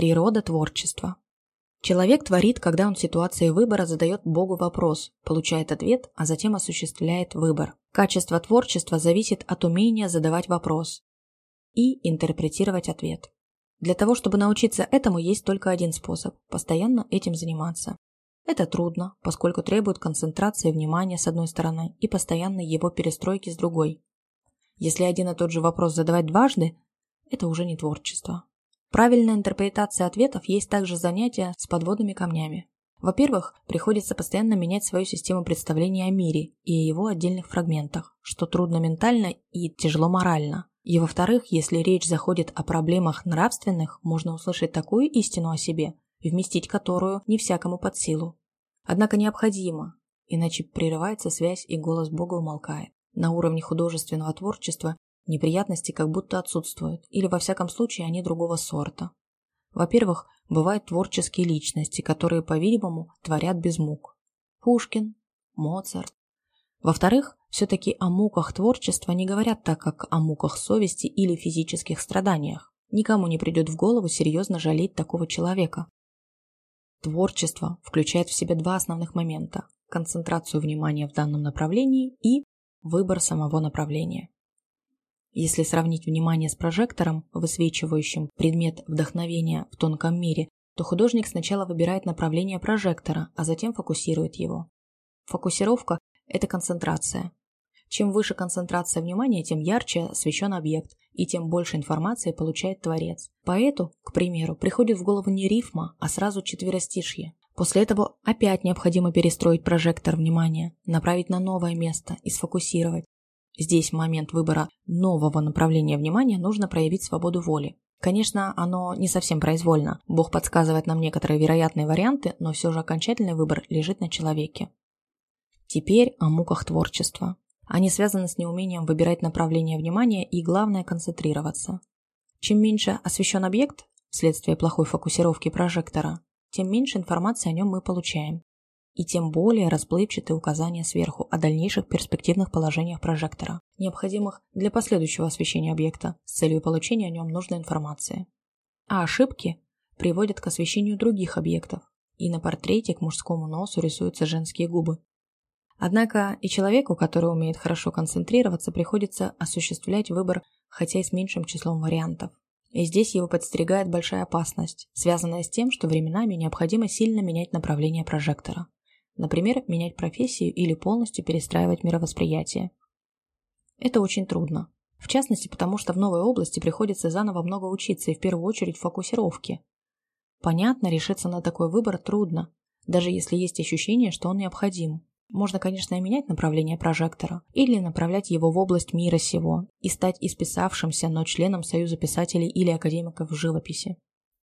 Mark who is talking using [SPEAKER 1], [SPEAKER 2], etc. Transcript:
[SPEAKER 1] Природа творчества. Человек творит, когда он в ситуации выбора задает Богу вопрос, получает ответ, а затем осуществляет выбор. Качество творчества зависит от умения задавать вопрос и интерпретировать ответ. Для того, чтобы научиться этому, есть только один способ – постоянно этим заниматься. Это трудно, поскольку требует концентрации внимания с одной стороны и постоянной его перестройки с другой. Если один и тот же вопрос задавать дважды, это уже не творчество. Правильная интерпретация ответов есть также занятие с подводными камнями. Во-первых, приходится постоянно менять свою систему представления о мире и о его отдельных фрагментах, что трудно ментально и тяжело морально. И во-вторых, если речь заходит о проблемах нравственных, можно услышать такую истину о себе, вместить которую не всякому под силу. Однако необходимо, иначе прерывается связь и голос Бога умолкает. На уровне художественного творчества Неприятности как будто отсутствуют, или во всяком случае они другого сорта. Во-первых, бывают творческие личности, которые, по-видимому, творят без мук. Пушкин, Моцарт. Во-вторых, все-таки о муках творчества не говорят так, как о муках совести или физических страданиях. Никому не придет в голову серьезно жалеть такого человека. Творчество включает в себя два основных момента – концентрацию внимания в данном направлении и выбор самого направления. Если сравнить внимание с прожектором, высвечивающим предмет вдохновения в тонком мире, то художник сначала выбирает направление прожектора, а затем фокусирует его. Фокусировка – это концентрация. Чем выше концентрация внимания, тем ярче освещен объект, и тем больше информации получает творец. Поэту, к примеру, приходит в голову не рифма, а сразу четверостишье. После этого опять необходимо перестроить прожектор внимания, направить на новое место и сфокусировать. Здесь момент выбора нового направления внимания нужно проявить свободу воли. Конечно, оно не совсем произвольно. Бог подсказывает нам некоторые вероятные варианты, но все же окончательный выбор лежит на человеке. Теперь о муках творчества. Они связаны с неумением выбирать направление внимания и, главное, концентрироваться. Чем меньше освещен объект, вследствие плохой фокусировки прожектора, тем меньше информации о нем мы получаем и тем более расплывчатые указания сверху о дальнейших перспективных положениях прожектора, необходимых для последующего освещения объекта с целью получения о нем нужной информации. А ошибки приводят к освещению других объектов, и на портрете к мужскому носу рисуются женские губы. Однако и человеку, который умеет хорошо концентрироваться, приходится осуществлять выбор, хотя и с меньшим числом вариантов. И здесь его подстерегает большая опасность, связанная с тем, что временами необходимо сильно менять направление прожектора. Например, менять профессию или полностью перестраивать мировосприятие. Это очень трудно. В частности, потому что в новой области приходится заново много учиться и в первую очередь фокусировке. Понятно, решиться на такой выбор трудно, даже если есть ощущение, что он необходим. Можно, конечно, и менять направление прожектора, или направлять его в область мира сего, и стать исписавшимся, но членом Союза писателей или академиков в живописи.